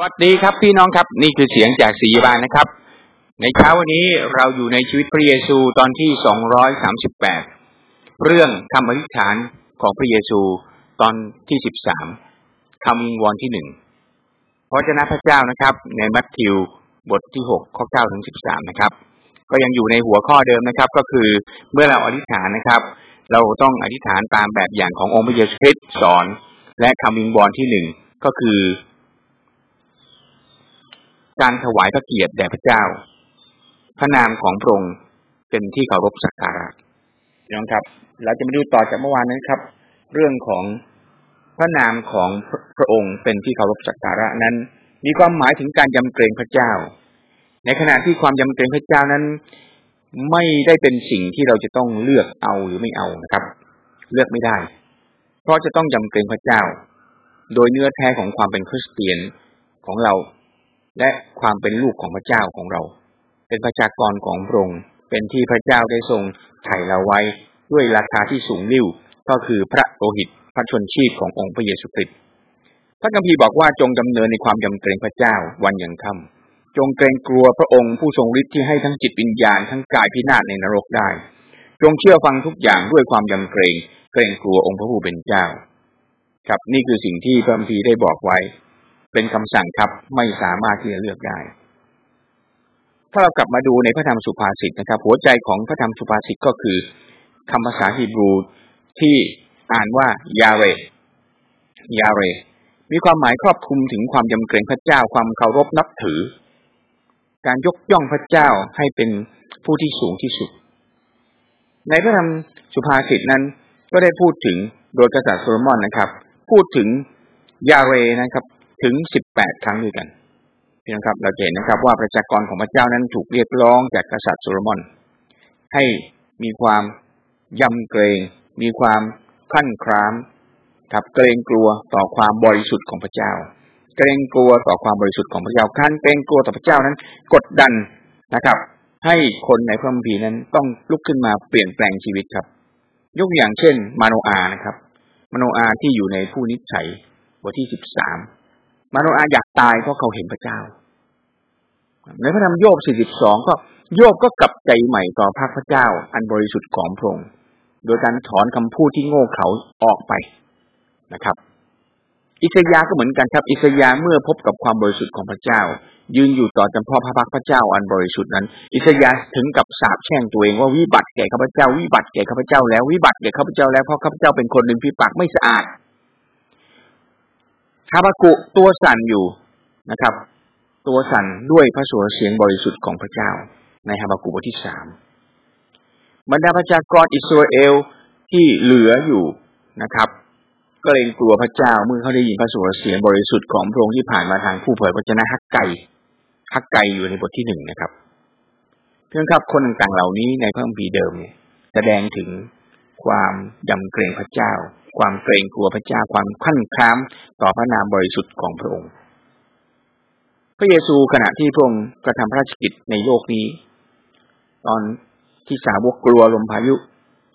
วัสดีครับพี่น้องครับนี่คือเสียงจากสีบานนะครับ ในเช้าวันนี้เราอยู่ในชีวิตพระเยซูตอนที่สองร้อยสามสิบแปดเรื่องคำอธิษฐานของพระเยซูตอนที่สิบสามคำวิงวอนที่หนึ่งพระเจ้าพระเจ้านะครับ ในมัทธิวบทที่หกข้อเก้าถึงสิบสามนะครับ ก็ยังอยู่ในหัวข้อเดิมนะครับ ก็คือเมื่อเราอธิษฐานนะครับ เราต้องอธิษฐานตามแบบอย่างขององค์พระเยซูคริสต์สอน และคำวิงวอนที่หนึ่งก็คือ การถวายพระเกียรติแด่พระเจ้า พระนามของพระองค์เป็นที่เคารพสักการะน้องครับ เราจะมาดูต่อจากเมื่อวานนั้นครับ เรื่องของพระนามของพระองค์เป็นที่เคารพสักการะนั้น มีความหมายถึงการยำเกรงพระเจ้า ในขณะที่ความยำเกรงพระเจ้านั้น ไม่ได้เป็นสิ่งที่เราจะต้องเลือกเอาหรือไม่เอานะครับ เลือกไม่ได้ เพราะจะต้องยำเกรงพระเจ้า โดยเนื้อแท้ของความเป็นคริสเตียนของเรา และความเป็นลูกของพระเจ้าของเรา เป็นประชากรของพระองค์เป็นที่พระเจ้าได้ทรงไถ่เราไว้ด้วยราคาที่สูงลิ่วก็คือพระโลหิตพระชนชีพขององค์พระเยซูคริสต์พระคัมภีร์บอกว่าจงดำเนินในความยำเกรงพระเจ้าวันยังค่ำจงเกรงกลัวพระองค์ผู้ทรงฤทธิ์ที่ให้ทั้งจิตวิญญาณทั้งกายพินาศในนรกได้ จงเชื่อฟังทุกอย่างด้วยความยำเกรง เกรงกลัวองค์พระผู้เป็นเจ้า ครับนี่คือสิ่งที่พระคัมภีร์ได้บอกไว้ เป็นคำสั่งครับไม่สามารถที่จะเลือกได้ ถ้าเรากลับมาดูในพระธรรมสุภาษิตนะครับ หัวใจของพระธรรมสุภาษิตก็คือคำภาษาฮีบรูที่อ่านว่ายาเรยาเร มีความหมายครอบคลุมถึงความยำเกรงพระเจ้าความเคารพนับถือ การยกย่องพระเจ้าให้เป็นผู้ที่สูงที่สุด ในพระธรรมสุภาษิตนั้นก็ได้พูดถึงโดยกษัตริย์โซโลมอนนะครับ พูดถึงยาเรนะครับ ถึงสิบแปดครั้งด้วยกันพี่น้องครับเราเห็นนะครับว่าประชากรของพระเจ้านั้นถูกเรียกร้องจากกษัตริย์โซโลมอน ให้มีความยำเกรง มีความขั้นครามครับเกรงกลัวต่อความบริสุทธิ์ของพระเจ้า เกรงกลัวต่อความบริสุทธิ์ของพระเจ้าขั้นเกรงกลัวต่อพระเจ้านั้น กดดันนะครับ ให้คนในพระคัมภีร์นั้นต้องลุกขึ้นมาเปลี่ยนแปลงชีวิตครับ ยกอย่างเช่น มาโนอานะครับ มาโนอาที่อยู่ในผู้นิสัยบทที่สิบสาม มาโนอาอยากตายเพราะเขาเห็นพระเจ้า ในพระธรรมโยบ 42 ก็โยบก็กลับใจใหม่ต่อพระพระเจ้า อันบริสุทธิ์ของพระองค์โดยการถอนคำพูดที่โง่เขลาออกไปนะครับ อิสยาก็เหมือนกันครับ อิสยาเมื่อพบกับความบริสุทธิ์ของพระเจ้า ยืนอยู่ต่อจำเพาะพระพักพระเจ้าอันบริสุทธิ์นั้น อิสยาถึงกับสาบแช่งตัวเองว่าวิบัติแก่ข้าพเจ้า วิบัติแก่ข้าพเจ้าแล้ววิบัติแก่ข้าพเจ้าแล้วเพราะข้าพเจ้าเป็นคนหนึ่งที่ปากไม่สะอาด ฮาบากุตัวสั่นอยู่นะครับ ตัวสั่นด้วยพระสุรเสียงบริสุทธิ์ของพระเจ้า ในฮาบากุบทที่สามบรรดาประชากรอิสราเอลที่เหลืออยู่นะครับ ก็เลยกลัวพระเจ้าเมื่อเขาได้ยินพระสุรเสียงบริสุทธิ์ของพระองค์ที่ผ่านมาทางผู้เผยพระชนะฮักไก่ฮักไก่อยู่ในบทที่หนึ่งนะครับเพื่อนครับคนต่างๆเหล่านี้ในพระคัมภีร์เดิมเนี่ยแสดงถึง ความยำเกรงพระเจ้า ความเกรงกลัวพระเจ้าความขั้นค้ามต่อพระนามบริสุทธิ์ของพระองค์ พระเยซูขณะที่พระองค์กระทำพระราชกิจในโลกนี้ ตอนที่สาวกกลัวลมพายุ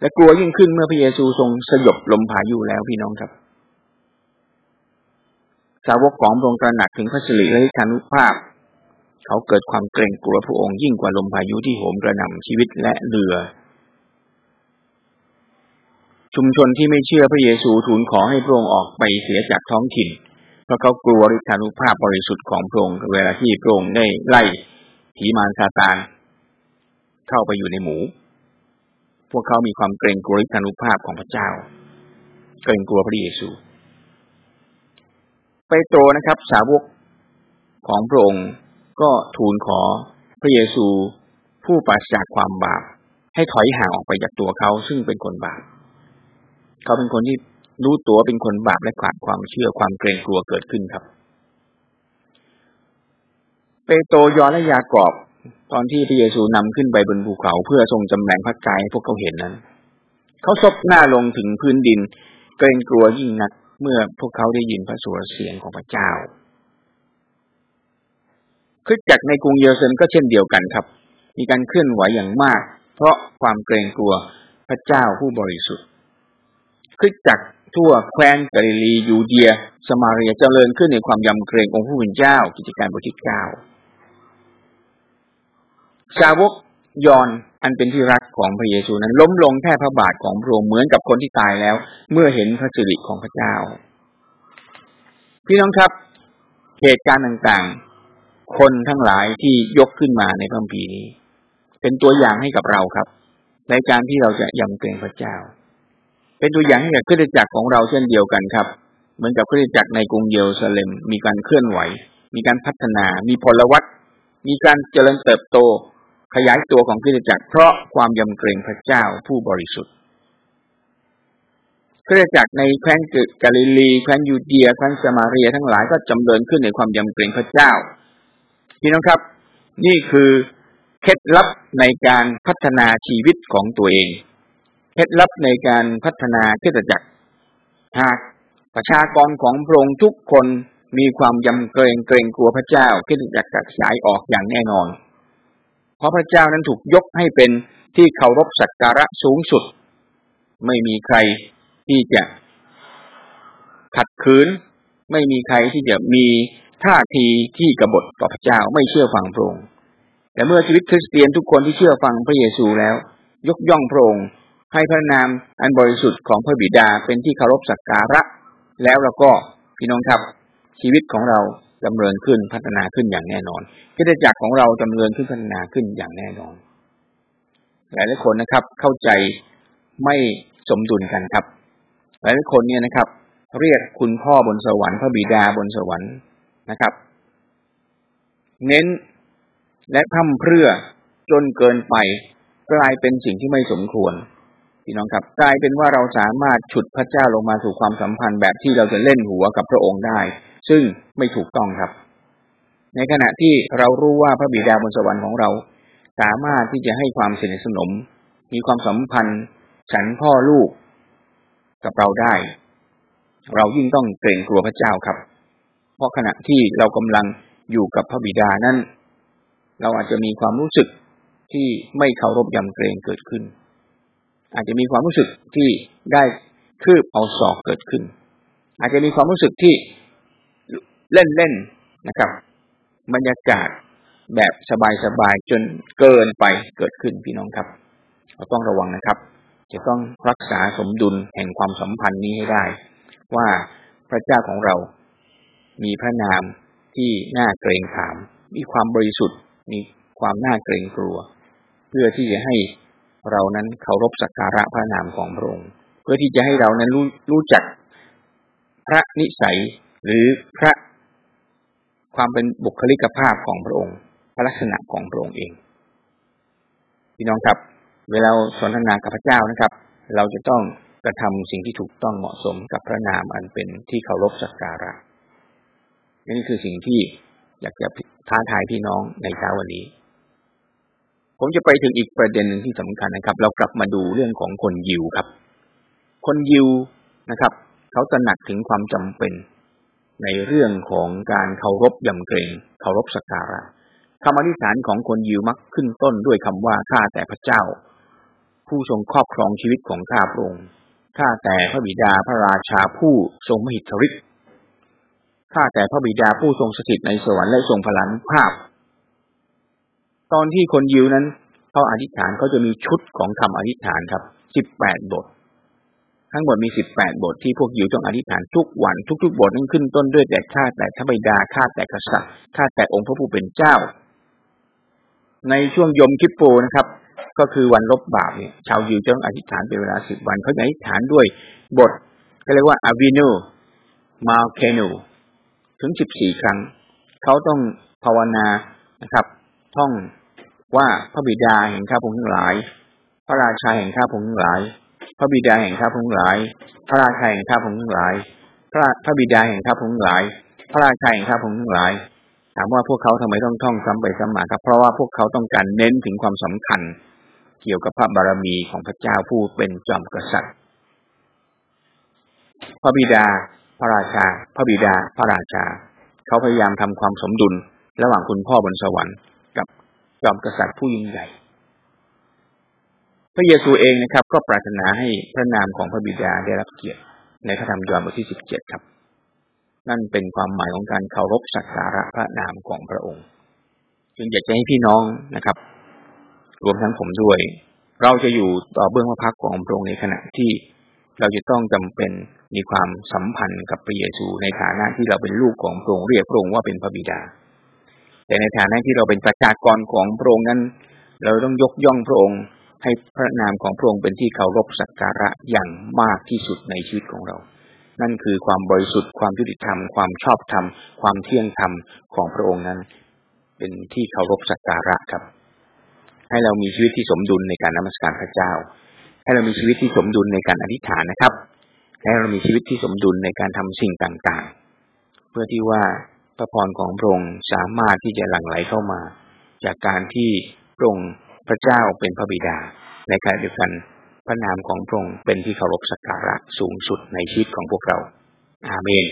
และกลัวยิ่งขึ้นเมื่อพระเยซูทรงสยบลมพายุแล้วพี่น้องครับ สาวกของพระองค์ตระหนักถึงพระสิริและทานุภาพเขาเกิดความเกรงกลัวพระองค์ยิ่งกว่าลมพายุที่โหมกระหน่ำชีวิตและเรือ ชุมชนที่ไม่เชื่อพระเยซูทูลขอให้พระองค์ออกไปเสียจากท้องถิ่น เพราะเขากลัวฤทธานุภาพบริสุทธิ์ของพระองค์เวลาที่พระองค์ได้ไล่ผีมารซาตานเข้าไปอยู่ในหมู พวกเขามีความเกรงกลัวฤทธานุภาพของพระเจ้า เกรงกลัวพระเยซู ไปโตนะครับ สาวกของพระองค์ก็ทูลขอพระเยซูผู้ปราศจากความบาปให้ถอยห่างออกไปจากตัวเขาซึ่งเป็นคนบาป เขาเป็นคนที่รู้ตัวเป็นคนบาปและขาดความเชื่อความเกรงกลัวเกิดขึ้นครับ เปโตรยอนและยากอบ ตอนที่พระเยซูนำขึ้นไปบนภูเขาเพื่อทรงจำแรงพระกายให้พวกเขาเห็นนั้น เขาซบหน้าลงถึงพื้นดิน เกรงกลัวยิ่งนักเมื่อพวกเขาได้ยินพระสุรเสียงของพระเจ้าคริสจักรในกรุงเยรูซาเล็มก็เช่นเดียวกันครับ มีการเคลื่อนไหวอย่างมาก เพราะความเกรงกลัวพระเจ้าผู้บริสุทธิ์ คริสจักรทั่วแคว้นกาลิลียูเดีย สมาเรียเจริญขึ้นในความยำเกรงองค์ผู้เป็นเจ้า กิจการบทที่เก้าสาวกยอนอันเป็นที่รักของพระเยซูนั้น ล้มลงแท่พระบาทของพระองค์เหมือนกับคนที่ตายแล้ว เมื่อเห็นพระสิริของพระเจ้า พี่น้องครับ เหตุการณ์ต่างๆ คนทั้งหลายที่ยกขึ้นมาในพระคัมภีร์นี้ เป็นตัวอย่างให้กับเราครับ ในการที่เราจะยำเกรงพระเจ้า เป็นตัวอย่างให้กับคริสตจักรของเราเช่นเดียวกันครับ เหมือนกับคริสตจักรในกรุงเยรูซาเล็มมีการเคลื่อนไหว มีการพัฒนา มีพลวัตมีการเจริญเติบโต ขยายตัวของคริสตจักร เพราะความยำเกรงพระเจ้าผู้บริสุทธิ์คริสตจักรในแคว้นกาลิลีแคว้นยูเดียแคว้นสมาเรียทั้งหลายก็จำเริญขึ้นในความยำเกรงพระเจ้าพี่น้องครับ นี่คือเคล็ดลับในการพัฒนาชีวิตของตัวเอง เคล็ดลับในการพัฒนาคริสตจักร หากประชากรของพระองค์ทุกคนมีความยำเกรงเกรงกลัวพระเจ้าคริสตจักรจะขยายออกอย่างแน่นอน เพราะพระเจ้านั้นถูกยกให้เป็นที่เคารพสักการะสูงสุด ไม่มีใครที่จะขัดขืน ไม่มีใครที่จะมีท่าทีที่กบฏต่อพระเจ้าไม่เชื่อฟังพระองค์แต่เมื่อชีวิตคริสเตียนทุกคนที่เชื่อฟังพระเยซูแล้ว ยกย่องพระองค์ ให้พระนามอันบริสุทธิ์ของพระบิดาเป็นที่เคารพสักการะ แล้วเราก็พี่น้องครับชีวิตของเราดำเนินขึ้นพัฒนาขึ้นอย่างแน่นอนกิจจักรของเราดำเนินขึ้นพัฒนาขึ้นอย่างแน่นอน หลายหลายคนนะครับเข้าใจไม่สมดุลกันครับ หลายหลายคนเนี่ยนะครับ เรียกคุณพ่อบนสวรรค์พระบิดาบนสวรรค์นะครับ เน้นและพั่มเพรื่อจนเกินไปกลายเป็นสิ่งที่ไม่สมควร พี่น้องครับกลายเป็นว่าเราสามารถฉุดพระเจ้าลงมาสู่ความสัมพันธ์แบบที่เราจะเล่นหัวกับพระองค์ได้ ซึ่งไม่ถูกต้องครับ ในขณะที่เรารู้ว่าพระบิดาบนสวรรค์ของเรา สามารถที่จะให้ความสนิทสนม มีความสัมพันธ์ ฉันพ่อลูก กับเราได้ เรายิ่งต้องเกรงกลัวพระเจ้าครับ เพราะขณะที่เรากำลังอยู่กับพระบิดานั้น เราอาจจะมีความรู้สึกที่ไม่เคารพยำเกรงเกิดขึ้น อาจจะมีความรู้สึกที่ได้คืบเอาศอกเกิดขึ้น อาจจะมีความรู้สึกที่เล่นๆนะครับ บรรยากาศแบบสบายๆจนเกินไปเกิดขึ้นพี่น้องครับเราต้องระวังนะครับ จะต้องรักษาสมดุลแห่งความสัมพันธ์นี้ให้ได้ ว่าพระเจ้าของเรา มีพระนามที่น่าเกรงขาม มีความบริสุทธิ์ มีความน่าเกรงกลัว เพื่อที่จะให้ เรานั้นเคารพสักการะพระนามของพระองค์ เพื่อที่จะให้เรานั้นรู้รู้จักพระนิสัยหรือพระความเป็นบุคลิกภาพของพระองค์ พระลักษณะของพระองค์เอง พี่น้องครับ เวลาสนทนากับพระเจ้านะครับ เราจะต้องกระทำสิ่งที่ถูกต้องเหมาะสมกับพระนามอันเป็นที่เคารพสักการะนี่คือสิ่งที่อยากจะท้าทายพี่น้องในเช้าวันนี้ ผมจะไปถึงอีกประเด็นหนึ่งที่สำคัญนะครับ เรากลับมาดูเรื่องของคนยิวครับ คนยิวนะครับ เขาตระหนักถึงความจำเป็น ในเรื่องของการเคารพยำเกรงเคารพสักการะคำอธิษฐานของคนยิวมักขึ้นต้นด้วยคำว่าข้าแต่พระเจ้า ผู้ทรงครอบครองชีวิตของข้าพระองค์ข้าแต่พระบิดาพระราชาผู้ทรงมหิทธิฤทธิ์ข้าแต่พระบิดาผู้ทรงสถิตในสวรรค์และทรงพลังภาพ ตอนที่คนยิวนั้นเขาอธิษฐานเขาจะมีชุดของคำอธิษฐานครับสิบแปดบท ทั้งหมดมีสิบแปดบทที่พวกยิวต้องอธิษฐานทุกวันทุกๆบทนั้นขึ้นต้นด้วยแต่ข้าแต่ทบิดาข้าแต่กษัตริย์ข้าแต่องค์พระผู้เป็นเจ้า ในช่วงยมคิปโปนะครับ ก็คือวันลบบาปเนี่ยชาวยิวจะต้องอธิษฐานเป็นเวลาสิบวันเขาจะอธิษฐานด้วยบทก็เรียกว่าอาวินูมาเคนูถึงสิบสี่ครั้ง เขาต้องภาวนานะครับ ท่องว่าพระบิดาแห่งข้าพงทั้งหลาย พระราชาแห่งข้าพงทั้งหลาย พระบิดาแห่งข้าพงหลาย พระราชาแห่งข้าพงทั้งหลาย พระพระบิดาแห่งข้าพงทั้งหลาย พระราชาแห่งข้าพงทั้งหลาย ถามว่าพวกเขาทำไมต้องท่องซ้ำไปซ้ำมาครับ เพราะว่าพวกเขาต้องการเน้นถึงความสำคัญ เกี่ยวกับพระบารมีของพระเจ้าผู้เป็นจอมกษัตริย์ พระบิดา พระราชา พระบิดา พระราชา เขาพยายามทำความสมดุล ระหว่างคุณพ่อบนสวรรค์ จอมกษัตริย์ผู้ยิ่งใหญ่ พระเยซูเองนะครับ ก็ปรารถนาให้พระนามของพระบิดาได้รับเกียรติ ในพระธรรมยอห์นบทที่สิบเจ็ดครับ นั่นเป็นความหมายของการเคารพสักการะพระนามของพระองค์ จึงอยากจะให้พี่น้องนะครับ รวมทั้งผมด้วย เราจะอยู่ต่อเบื้องพระพักของพระองค์ในขณะที่เราจะต้องจำเป็นมีความสัมพันธ์กับพระเยซูในฐานะที่เราเป็นลูกของพระองค์เรียกพระองค์ว่าเป็นพระบิดา แต่ในฐานะที่เราเป็นประชากรของพระองค์นั้น เราต้องยกย่องพระองค์ให้พระนามของพระองค์เป็นที่เคารพสักการะอย่างมากที่สุดในชีวิตของเรา นั่นคือความบริสุทธิ์ความยุติธรรม ความชอบธรรม ความเที่ยงธรรมของพระองค์นั้น เป็นที่เคารพสักการะครับ ให้เรามีชีวิตที่สมดุลในการนมัสการพระเจ้า ให้เรามีชีวิตที่สมดุลในการอธิษฐานนะครับ ให้เรามีชีวิตที่สมดุลในการทำสิ่งต่างๆ เพื่อที่ว่า พระพรของพระองค์สามารถที่จะหลั่งไหลเข้ามา จากการที่พระองค์พระเจ้าเป็นพระบิดา ในขณะเดียวกันพระนามของพระองค์เป็นที่เคารพสักการะสูงสุดในชีวิตของพวกเรา อาเมน